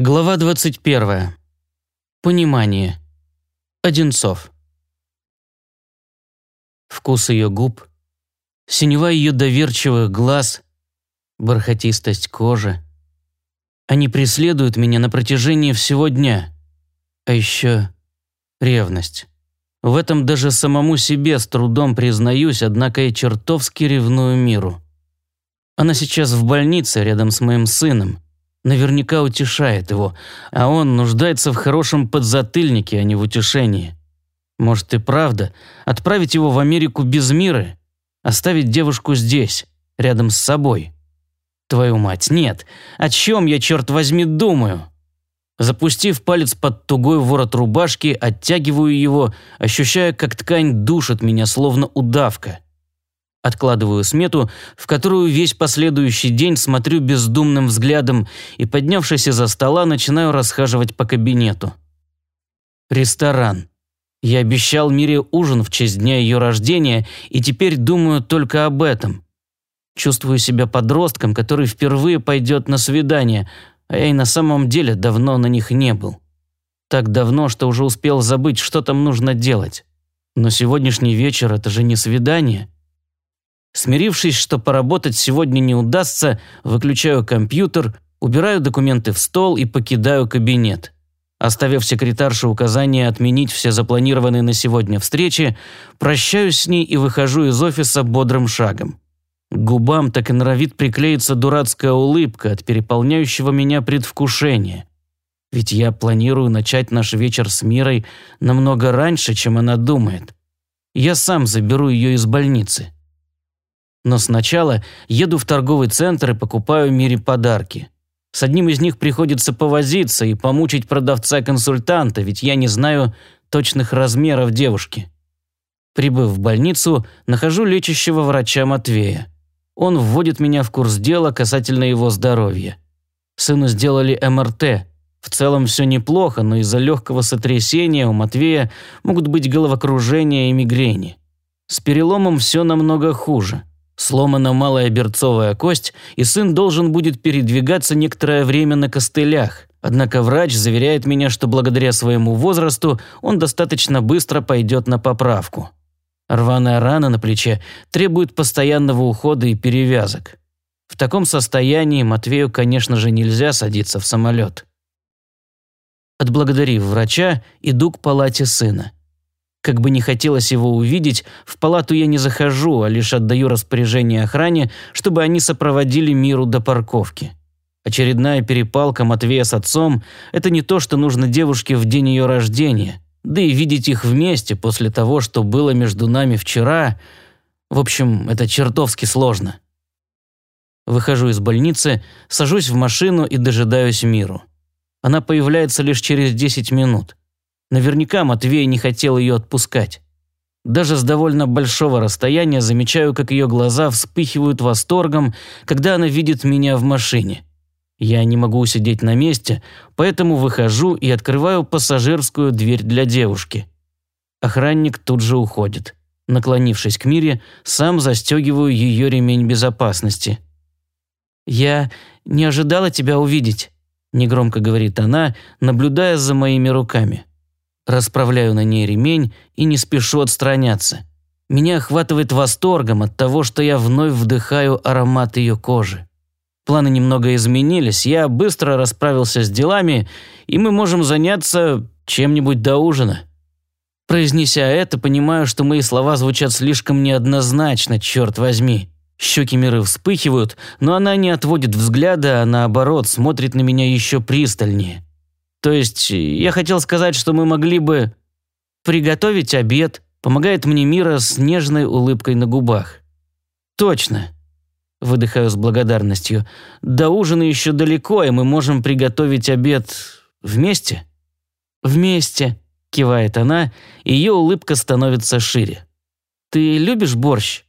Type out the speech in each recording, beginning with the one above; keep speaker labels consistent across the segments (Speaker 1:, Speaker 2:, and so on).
Speaker 1: Глава 21. Понимание. Одинцов. Вкус ее губ, синева ее доверчивых глаз, бархатистость кожи. Они преследуют меня на протяжении всего дня. А еще ревность. В этом даже самому себе с трудом признаюсь, однако я чертовски ревную миру. Она сейчас в больнице рядом с моим сыном – наверняка утешает его, а он нуждается в хорошем подзатыльнике, а не в утешении. Может и правда отправить его в Америку без мира, оставить девушку здесь, рядом с собой. Твою мать, нет. О чем я, черт возьми, думаю? Запустив палец под тугой ворот рубашки, оттягиваю его, ощущая, как ткань душит меня, словно удавка. Откладываю смету, в которую весь последующий день смотрю бездумным взглядом и, поднявшись из-за стола, начинаю расхаживать по кабинету. Ресторан. Я обещал Мире ужин в честь дня ее рождения и теперь думаю только об этом. Чувствую себя подростком, который впервые пойдет на свидание, а я и на самом деле давно на них не был. Так давно, что уже успел забыть, что там нужно делать. Но сегодняшний вечер – это же не свидание – Смирившись, что поработать сегодня не удастся, выключаю компьютер, убираю документы в стол и покидаю кабинет. Оставив секретарше указание отменить все запланированные на сегодня встречи, прощаюсь с ней и выхожу из офиса бодрым шагом. К губам так и норовит приклеиться дурацкая улыбка от переполняющего меня предвкушения. Ведь я планирую начать наш вечер с Мирой намного раньше, чем она думает. Я сам заберу ее из больницы. Но сначала еду в торговый центр и покупаю Мире подарки. С одним из них приходится повозиться и помучить продавца-консультанта, ведь я не знаю точных размеров девушки. Прибыв в больницу, нахожу лечащего врача Матвея. Он вводит меня в курс дела касательно его здоровья. Сыну сделали МРТ. В целом все неплохо, но из-за легкого сотрясения у Матвея могут быть головокружение и мигрени. С переломом все намного хуже. Сломана малая берцовая кость, и сын должен будет передвигаться некоторое время на костылях. Однако врач заверяет меня, что благодаря своему возрасту он достаточно быстро пойдет на поправку. Рваная рана на плече требует постоянного ухода и перевязок. В таком состоянии Матвею, конечно же, нельзя садиться в самолет. Отблагодарив врача, иду к палате сына. Как бы не хотелось его увидеть, в палату я не захожу, а лишь отдаю распоряжение охране, чтобы они сопроводили Миру до парковки. Очередная перепалка Матвея с отцом – это не то, что нужно девушке в день ее рождения. Да и видеть их вместе после того, что было между нами вчера… В общем, это чертовски сложно. Выхожу из больницы, сажусь в машину и дожидаюсь Миру. Она появляется лишь через 10 минут. Наверняка Матвей не хотел ее отпускать. Даже с довольно большого расстояния замечаю, как ее глаза вспыхивают восторгом, когда она видит меня в машине. Я не могу сидеть на месте, поэтому выхожу и открываю пассажирскую дверь для девушки. Охранник тут же уходит. Наклонившись к Мире, сам застегиваю ее ремень безопасности. «Я не ожидала тебя увидеть», – негромко говорит она, наблюдая за моими руками. Расправляю на ней ремень и не спешу отстраняться. Меня охватывает восторгом от того, что я вновь вдыхаю аромат ее кожи. Планы немного изменились, я быстро расправился с делами, и мы можем заняться чем-нибудь до ужина. Произнеся это, понимаю, что мои слова звучат слишком неоднозначно, черт возьми. Щеки Миры вспыхивают, но она не отводит взгляда, а наоборот смотрит на меня еще пристальнее. То есть я хотел сказать, что мы могли бы приготовить обед, помогает мне Мира с нежной улыбкой на губах. Точно. Выдыхаю с благодарностью. До ужина еще далеко, и мы можем приготовить обед вместе? Вместе, кивает она, и ее улыбка становится шире. Ты любишь борщ?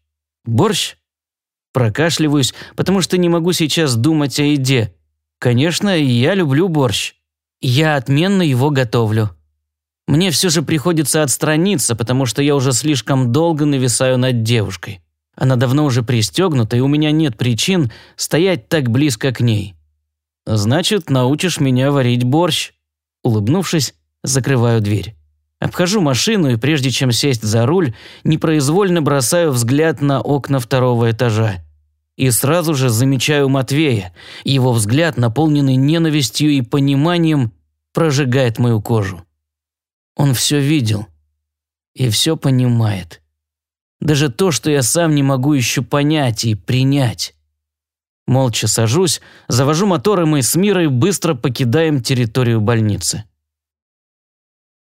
Speaker 1: Борщ? Прокашливаюсь, потому что не могу сейчас думать о еде. Конечно, я люблю борщ. Я отменно его готовлю. Мне все же приходится отстраниться, потому что я уже слишком долго нависаю над девушкой. Она давно уже пристегнута, и у меня нет причин стоять так близко к ней. Значит, научишь меня варить борщ. Улыбнувшись, закрываю дверь. Обхожу машину и прежде чем сесть за руль, непроизвольно бросаю взгляд на окна второго этажа. И сразу же замечаю Матвея. Его взгляд, наполненный ненавистью и пониманием, прожигает мою кожу. Он все видел и все понимает. Даже то, что я сам не могу еще понять и принять. Молча сажусь, завожу мотор, и мы с Мирой быстро покидаем территорию больницы.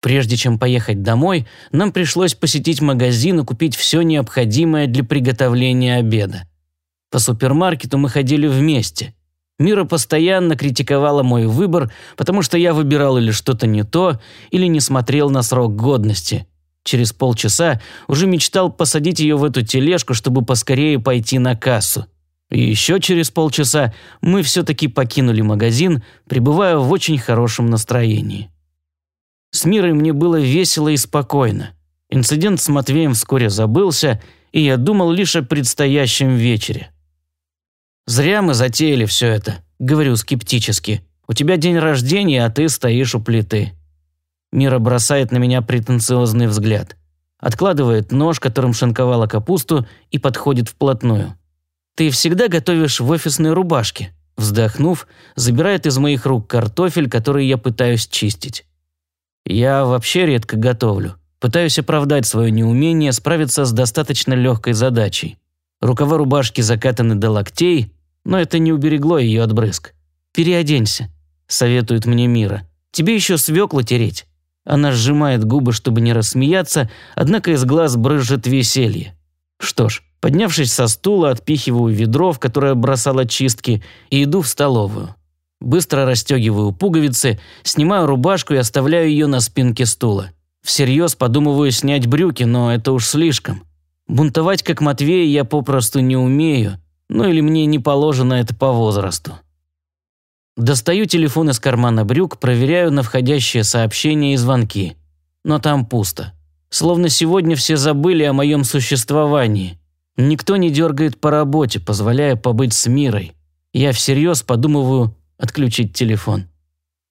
Speaker 1: Прежде чем поехать домой, нам пришлось посетить магазин и купить все необходимое для приготовления обеда. По супермаркету мы ходили вместе. Мира постоянно критиковала мой выбор, потому что я выбирал или что-то не то, или не смотрел на срок годности. Через полчаса уже мечтал посадить ее в эту тележку, чтобы поскорее пойти на кассу. И еще через полчаса мы все-таки покинули магазин, пребывая в очень хорошем настроении. С Мирой мне было весело и спокойно. Инцидент с Матвеем вскоре забылся, и я думал лишь о предстоящем вечере. «Зря мы затеяли все это», — говорю скептически. «У тебя день рождения, а ты стоишь у плиты». Мира бросает на меня претенциозный взгляд. Откладывает нож, которым шинковала капусту, и подходит вплотную. «Ты всегда готовишь в офисной рубашке?» Вздохнув, забирает из моих рук картофель, который я пытаюсь чистить. Я вообще редко готовлю. Пытаюсь оправдать свое неумение справиться с достаточно легкой задачей. Рукава рубашки закатаны до локтей, но это не уберегло ее от брызг. «Переоденься», – советует мне Мира. «Тебе еще свеклу тереть». Она сжимает губы, чтобы не рассмеяться, однако из глаз брызжет веселье. Что ж, поднявшись со стула, отпихиваю ведро, в которое бросала чистки, и иду в столовую. Быстро расстегиваю пуговицы, снимаю рубашку и оставляю ее на спинке стула. Всерьез подумываю снять брюки, но это уж слишком. Бунтовать как Матвей я попросту не умею, ну или мне не положено это по возрасту. Достаю телефон из кармана брюк, проверяю на входящие сообщения и звонки. Но там пусто. Словно сегодня все забыли о моем существовании. Никто не дергает по работе, позволяя побыть с мирой. Я всерьез подумываю отключить телефон.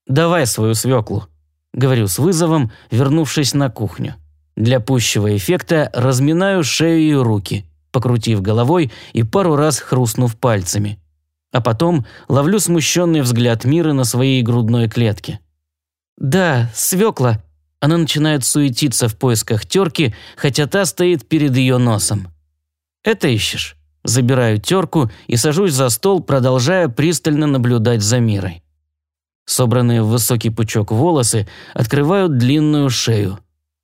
Speaker 1: «Давай свою свеклу», – говорю с вызовом, вернувшись на кухню. Для пущего эффекта разминаю шею и руки, покрутив головой и пару раз хрустнув пальцами а потом ловлю смущенный взгляд Миры на своей грудной клетке. «Да, свекла». Она начинает суетиться в поисках терки, хотя та стоит перед ее носом. «Это ищешь?» Забираю терку и сажусь за стол, продолжая пристально наблюдать за Мирой. Собранные в высокий пучок волосы открывают длинную шею.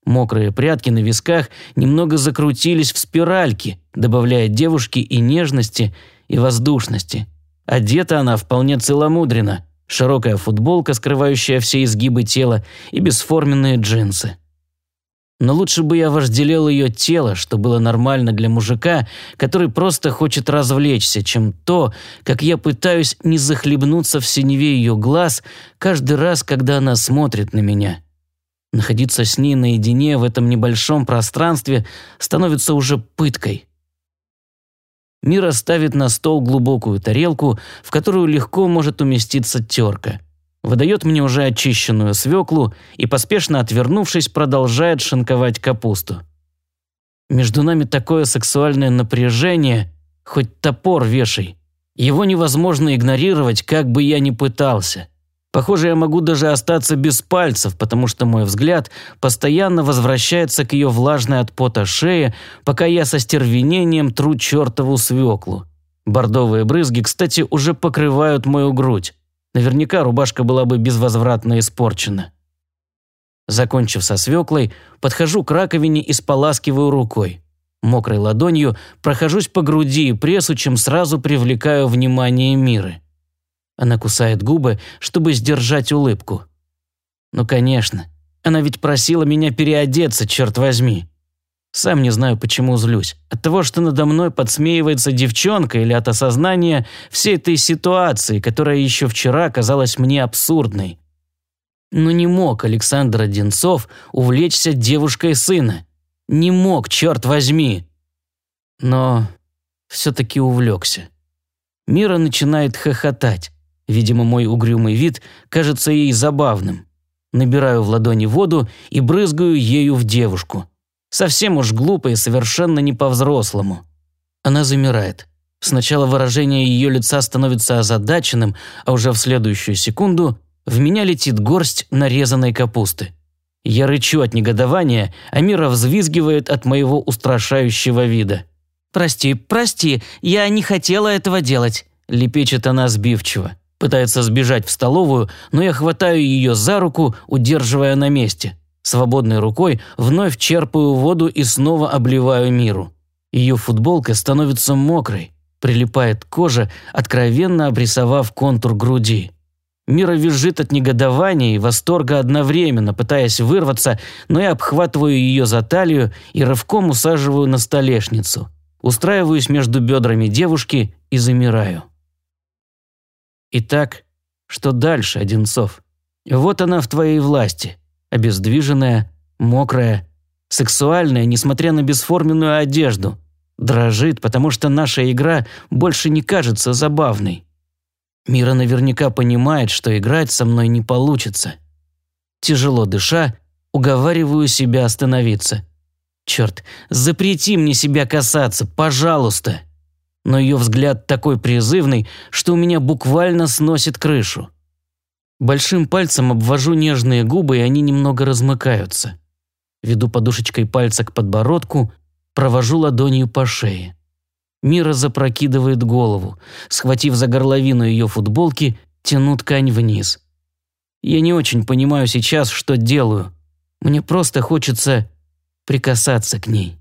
Speaker 1: Мокрые прядки на висках немного закрутились в спиральки, добавляя девушке и нежности, и воздушности – Одета она вполне целомудренно. Широкая футболка, скрывающая все изгибы тела, и бесформенные джинсы. Но лучше бы я вожделел ее тело, что было нормально для мужика, который просто хочет развлечься, чем то, как я пытаюсь не захлебнуться в синеве ее глаз каждый раз, когда она смотрит на меня. Находиться с ней наедине в этом небольшом пространстве становится уже пыткой. Мира ставит на стол глубокую тарелку, в которую легко может уместиться терка. Выдает мне уже очищенную свеклу и, поспешно отвернувшись, продолжает шинковать капусту. Между нами такое сексуальное напряжение, хоть топор вешай. Его невозможно игнорировать, как бы я ни пытался. Похоже, я могу даже остаться без пальцев, потому что мой взгляд постоянно возвращается к ее влажной от пота шее, пока я со стервенением тру чертову свеклу. Бордовые брызги, кстати, уже покрывают мою грудь. Наверняка рубашка была бы безвозвратно испорчена. Закончив со свеклой, подхожу к раковине и споласкиваю рукой. Мокрой ладонью прохожусь по груди и прессу, чем сразу привлекаю внимание Миры. Она кусает губы, чтобы сдержать улыбку. Ну, конечно. Она ведь просила меня переодеться, черт возьми. Сам не знаю, почему злюсь. От того, что надо мной подсмеивается девчонка или от осознания всей этой ситуации, которая еще вчера казалась мне абсурдной. Но не мог Александр Одинцов увлечься девушкой сына. Не мог, черт возьми. Но все-таки увлекся. Мира начинает хохотать. Видимо, мой угрюмый вид кажется ей забавным. Набираю в ладони воду и брызгаю ею в девушку. Совсем уж глупо и совершенно не по-взрослому. Она замирает. Сначала выражение ее лица становится озадаченным, а уже в следующую секунду в меня летит горсть нарезанной капусты. Я рычу от негодования, а Мира взвизгивает от моего устрашающего вида. «Прости, прости, я не хотела этого делать», – лепечет она сбивчиво. Пытается сбежать в столовую, но я хватаю ее за руку, удерживая на месте. Свободной рукой вновь черпаю воду и снова обливаю Миру. Ее футболка становится мокрой, прилипает к коже, откровенно обрисовав контур груди. Мира визжит от негодования и восторга одновременно, пытаясь вырваться, но я обхватываю ее за талию и рывком усаживаю на столешницу. Устраиваюсь между бедрами девушки и замираю. Итак, что дальше, Одинцов? Вот она в твоей власти. Обездвиженная, мокрая, сексуальная, несмотря на бесформенную одежду. Дрожит, потому что наша игра больше не кажется забавной. Мира наверняка понимает, что играть со мной не получится. Тяжело дыша, уговариваю себя остановиться. Черт, запрети мне себя касаться, пожалуйста. Но ее взгляд такой призывный, что у меня буквально сносит крышу. Большим пальцем обвожу нежные губы, и они немного размыкаются. Веду подушечкой пальца к подбородку, провожу ладонью по шее. Мира запрокидывает голову. Схватив за горловину ее футболки, тяну ткань вниз. Я не очень понимаю сейчас, что делаю. Мне просто хочется прикасаться к ней.